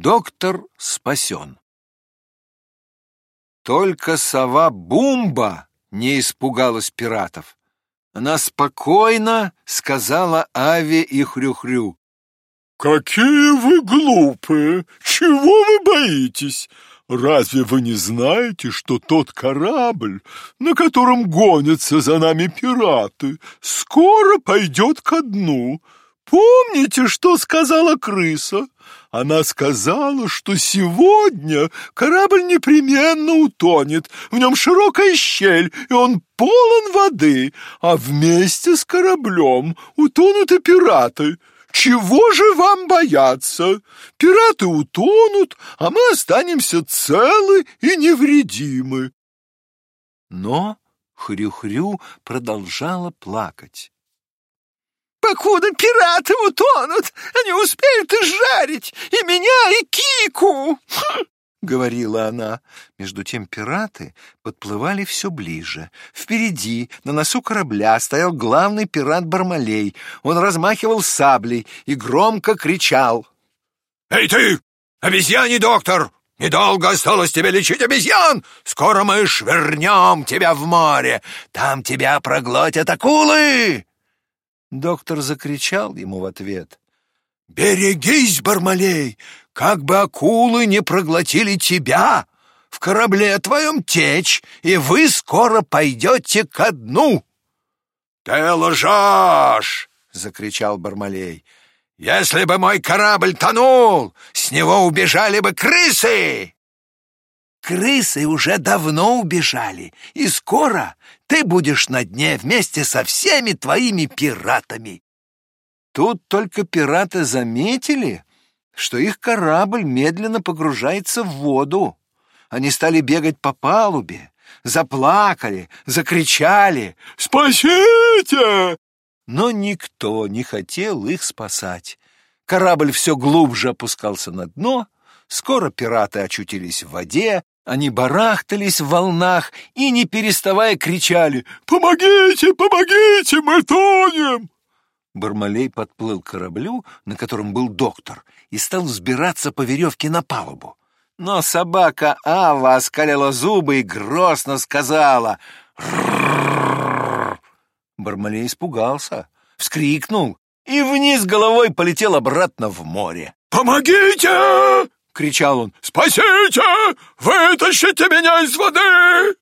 Доктор спасен. Только сова Бумба не испугалась пиратов. Она спокойно сказала Аве и Хрюхрю. «Какие вы глупые! Чего вы боитесь? Разве вы не знаете, что тот корабль, на котором гонятся за нами пираты, скоро пойдет ко дну? Помните, что сказала крыса? Она сказала, что сегодня корабль непременно утонет, в нем широкая щель, и он полон воды, а вместе с кораблем утонут и пираты». Чего же вам бояться? Пираты утонут, а мы останемся целы и невредимы. Но Хрю-Хрю продолжала плакать. Покуда пираты утонут, они успеют изжарить и меня, и Кику. — говорила она. Между тем пираты подплывали все ближе. Впереди, на носу корабля, стоял главный пират Бармалей. Он размахивал саблей и громко кричал. «Эй ты, обезьяний доктор! Недолго осталось тебе лечить обезьян! Скоро мы швырнем тебя в море! Там тебя проглотят акулы!» Доктор закричал ему в ответ. «Берегись, Бармалей! как бы акулы не проглотили тебя. В корабле твоем течь, и вы скоро пойдете ко дну. — Ты лжешь! — закричал Бармалей. — Если бы мой корабль тонул, с него убежали бы крысы! Крысы уже давно убежали, и скоро ты будешь на дне вместе со всеми твоими пиратами. Тут только пираты заметили, что их корабль медленно погружается в воду. Они стали бегать по палубе, заплакали, закричали «Спасите!» Но никто не хотел их спасать. Корабль все глубже опускался на дно, скоро пираты очутились в воде, они барахтались в волнах и, не переставая, кричали «Помогите! Помогите! Мы тонем!» Бармалей подплыл к кораблю, на котором был доктор, и стал взбираться по веревке на палубу. Но собака Ава оскалила зубы и грозно сказала. Бармалей испугался, вскрикнул и вниз головой полетел обратно в море. «Помогите!» — кричал он. «Спасите! Вытащите меня из воды!»